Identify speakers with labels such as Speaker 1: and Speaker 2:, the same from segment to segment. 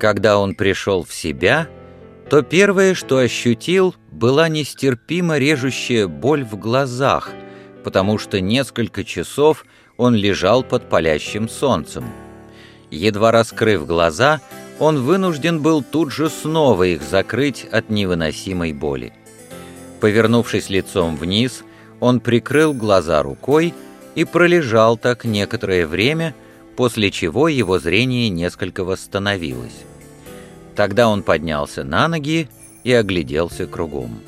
Speaker 1: Когда он пришел в себя, то первое, что ощутил, была нестерпимо режущая боль в глазах, потому что несколько часов он лежал под палящим солнцем. Едва раскрыв глаза, он вынужден был тут же снова их закрыть от невыносимой боли. Повернувшись лицом вниз, он прикрыл глаза рукой и пролежал так некоторое время, после чего его зрение несколько восстановилось. Тогда он поднялся на ноги и огляделся кругом.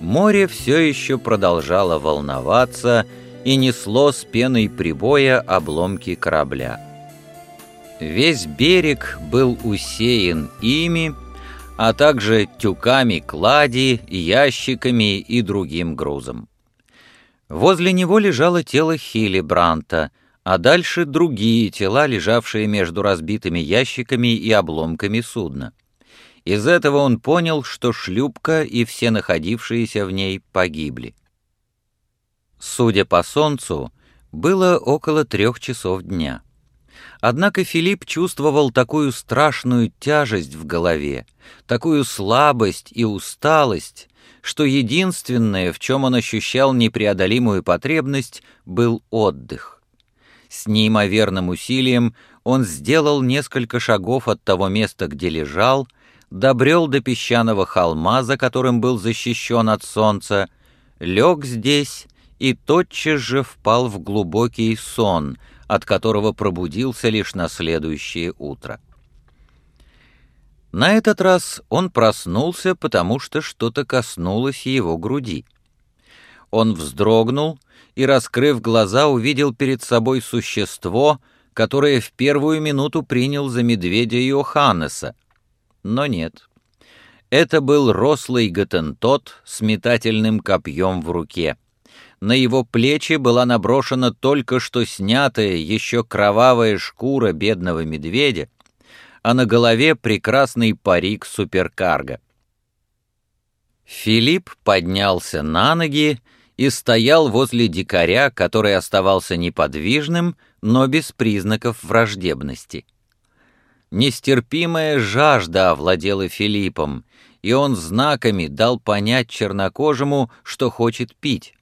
Speaker 1: Море все еще продолжало волноваться и несло с пеной прибоя обломки корабля. Весь берег был усеян ими, а также тюками клади, ящиками и другим грузом. Возле него лежало тело Хилли Бранта, а дальше другие тела, лежавшие между разбитыми ящиками и обломками судна. Из этого он понял, что шлюпка и все находившиеся в ней погибли. Судя по солнцу, было около трех часов дня. Однако Филипп чувствовал такую страшную тяжесть в голове, такую слабость и усталость, что единственное, в чем он ощущал непреодолимую потребность, был отдых. С неимоверным усилием он сделал несколько шагов от того места, где лежал, добрел до песчаного холма, за которым был защищен от солнца, лег здесь и тотчас же впал в глубокий сон — от которого пробудился лишь на следующее утро. На этот раз он проснулся, потому что что-то коснулось его груди. Он вздрогнул и, раскрыв глаза, увидел перед собой существо, которое в первую минуту принял за медведя Йоханнеса. Но нет. Это был рослый готентот с метательным копьем в руке на его плечи была наброшена только что снятая, еще кровавая шкура бедного медведя, а на голове прекрасный парик суперкарга. Филипп поднялся на ноги и стоял возле дикаря, который оставался неподвижным, но без признаков враждебности. Нестерпимая жажда овладела Филиппом, и он знаками дал понять чернокожему, что хочет пить.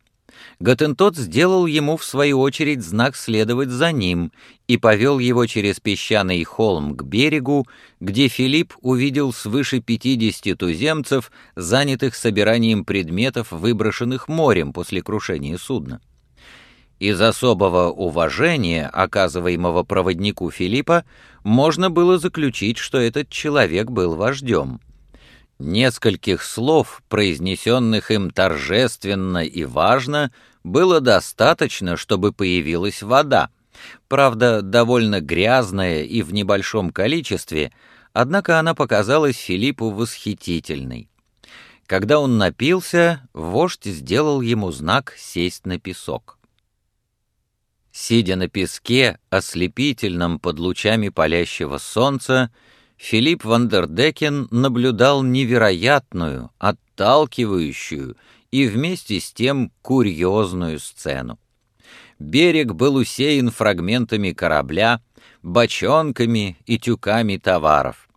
Speaker 1: Готентот сделал ему в свою очередь знак следовать за ним и повел его через песчаный холм к берегу, где Филипп увидел свыше 50 туземцев, занятых собиранием предметов, выброшенных морем после крушения судна. Из особого уважения, оказываемого проводнику Филиппа, можно было заключить, что этот человек был вождем. Нескольких слов, произнесенных им торжественно и важно, было достаточно, чтобы появилась вода. Правда, довольно грязная и в небольшом количестве, однако она показалась Филиппу восхитительной. Когда он напился, вождь сделал ему знак сесть на песок. Сидя на песке, ослепительном под лучами палящего солнца, Филипп Вандердекен наблюдал невероятную, отталкивающую и вместе с тем курьезную сцену. Берег был усеян фрагментами корабля, бочонками и тюками товаров.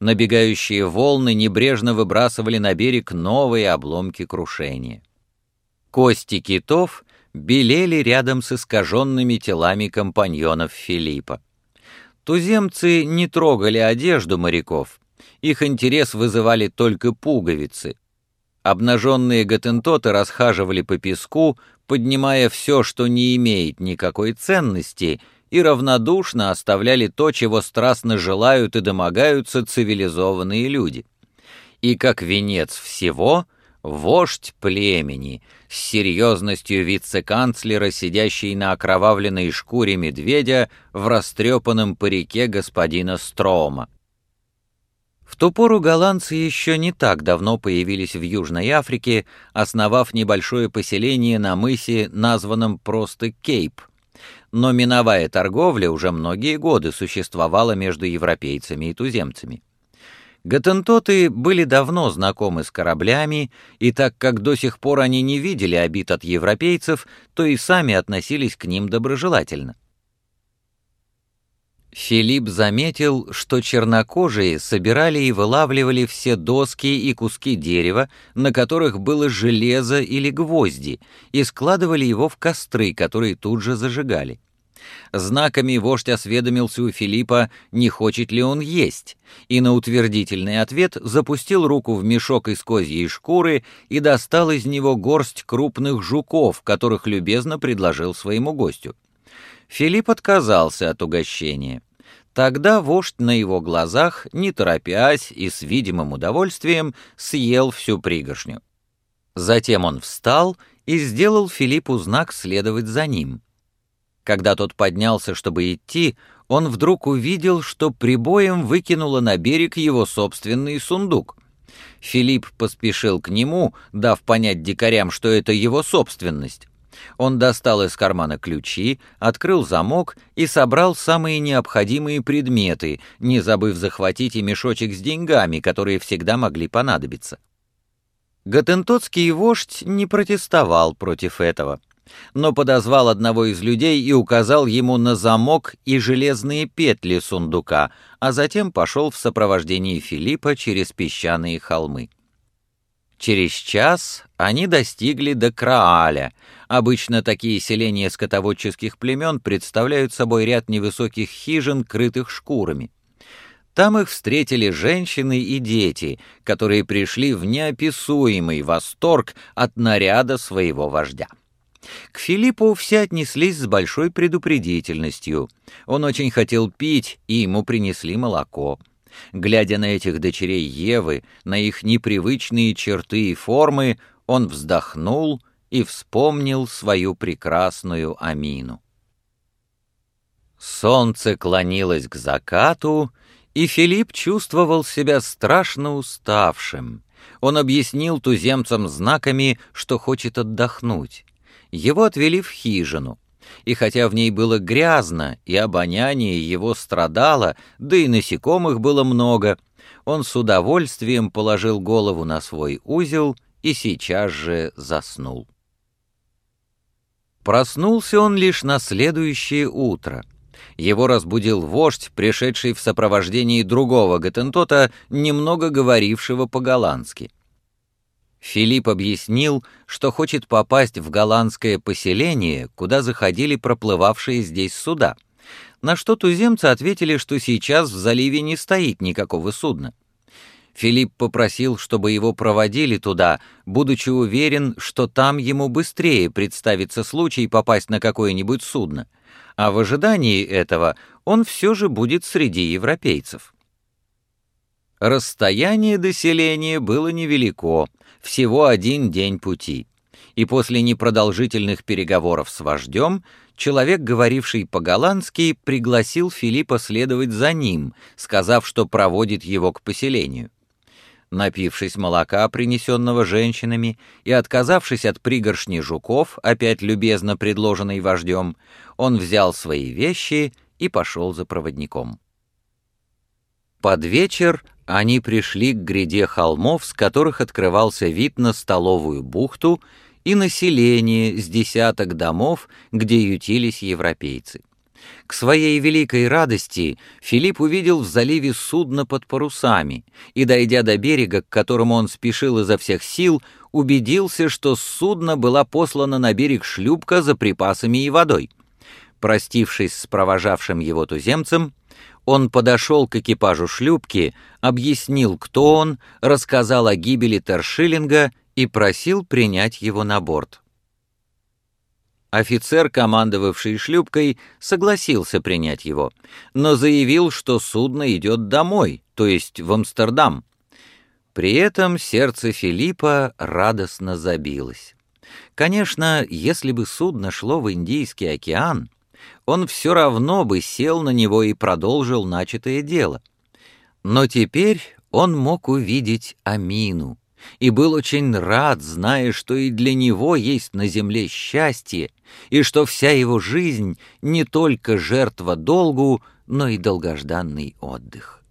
Speaker 1: Набегающие волны небрежно выбрасывали на берег новые обломки крушения. Кости китов белели рядом с искаженными телами компаньонов Филиппа. Туземцы не трогали одежду моряков, их интерес вызывали только пуговицы. Обнаженные готентоты расхаживали по песку, поднимая все, что не имеет никакой ценности, и равнодушно оставляли то, чего страстно желают и домогаются цивилизованные люди. И как венец всего — вождь племени, с серьезностью вице-канцлера, сидящий на окровавленной шкуре медведя в растрепанном парике господина Строма. В ту пору голландцы еще не так давно появились в Южной Африке, основав небольшое поселение на мысе, названном просто Кейп. Но миновая торговля уже многие годы существовала между европейцами и туземцами. Готентоты были давно знакомы с кораблями, и так как до сих пор они не видели обид от европейцев, то и сами относились к ним доброжелательно. Филипп заметил, что чернокожие собирали и вылавливали все доски и куски дерева, на которых было железо или гвозди, и складывали его в костры, которые тут же зажигали. Знаками вождь осведомился у Филиппа, не хочет ли он есть, и на утвердительный ответ запустил руку в мешок из козьей шкуры и достал из него горсть крупных жуков, которых любезно предложил своему гостю. Филипп отказался от угощения. Тогда вождь на его глазах, не торопясь и с видимым удовольствием, съел всю пригоршню. Затем он встал и сделал Филиппу знак следовать за ним. Когда тот поднялся, чтобы идти, он вдруг увидел, что прибоем выкинуло на берег его собственный сундук. Филипп поспешил к нему, дав понять дикарям, что это его собственность. Он достал из кармана ключи, открыл замок и собрал самые необходимые предметы, не забыв захватить и мешочек с деньгами, которые всегда могли понадобиться. Готентотский вождь не протестовал против этого, но подозвал одного из людей и указал ему на замок и железные петли сундука, а затем пошел в сопровождении Филиппа через песчаные холмы. Через час они достигли до Крааля. Обычно такие селения скотоводческих племен представляют собой ряд невысоких хижин, крытых шкурами. Там их встретили женщины и дети, которые пришли в неописуемый восторг от наряда своего вождя. К Филиппу все отнеслись с большой предупредительностью. Он очень хотел пить, и ему принесли молоко. Глядя на этих дочерей Евы, на их непривычные черты и формы, он вздохнул и вспомнил свою прекрасную Амину. Солнце клонилось к закату, и Филипп чувствовал себя страшно уставшим. Он объяснил туземцам знаками, что хочет отдохнуть. Его отвели в хижину и хотя в ней было грязно, и обоняние его страдало, да и насекомых было много, он с удовольствием положил голову на свой узел и сейчас же заснул. Проснулся он лишь на следующее утро. Его разбудил вождь, пришедший в сопровождении другого Гатентота, немного говорившего по-голландски. Филипп объяснил, что хочет попасть в голландское поселение, куда заходили проплывавшие здесь суда, на что туземцы ответили, что сейчас в заливе не стоит никакого судна. Филипп попросил, чтобы его проводили туда, будучи уверен, что там ему быстрее представится случай попасть на какое-нибудь судно, а в ожидании этого он все же будет среди европейцев. Расстояние до селения было невелико, всего один день пути, и после непродолжительных переговоров с вождем человек, говоривший по-голландски, пригласил Филиппа следовать за ним, сказав, что проводит его к поселению. Напившись молока, принесенного женщинами, и отказавшись от пригоршни жуков, опять любезно предложенной вождем, он взял свои вещи и пошел за проводником. Под вечер они пришли к гряде холмов, с которых открывался вид на столовую бухту и население с десяток домов, где ютились европейцы. К своей великой радости Филипп увидел в заливе судно под парусами и, дойдя до берега, к которому он спешил изо всех сил, убедился, что с судна была послана на берег шлюпка за припасами и водой. Простившись с провожавшим его туземцем, он подошел к экипажу шлюпки, объяснил, кто он, рассказал о гибели Тершиллинга и просил принять его на борт. Офицер, командовавший шлюпкой, согласился принять его, но заявил, что судно идет домой, то есть в Амстердам. При этом сердце Филиппа радостно забилось. Конечно, если бы судно шло в Индийский океан, он все равно бы сел на него и продолжил начатое дело. Но теперь он мог увидеть Амину и был очень рад, зная, что и для него есть на земле счастье, и что вся его жизнь не только жертва долгу, но и долгожданный отдых.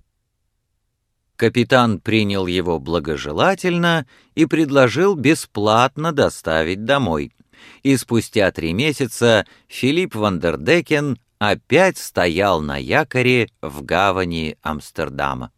Speaker 1: Капитан принял его благожелательно и предложил бесплатно доставить домой — и спустя три месяца Филипп Вандердекен опять стоял на якоре в гавани Амстердама.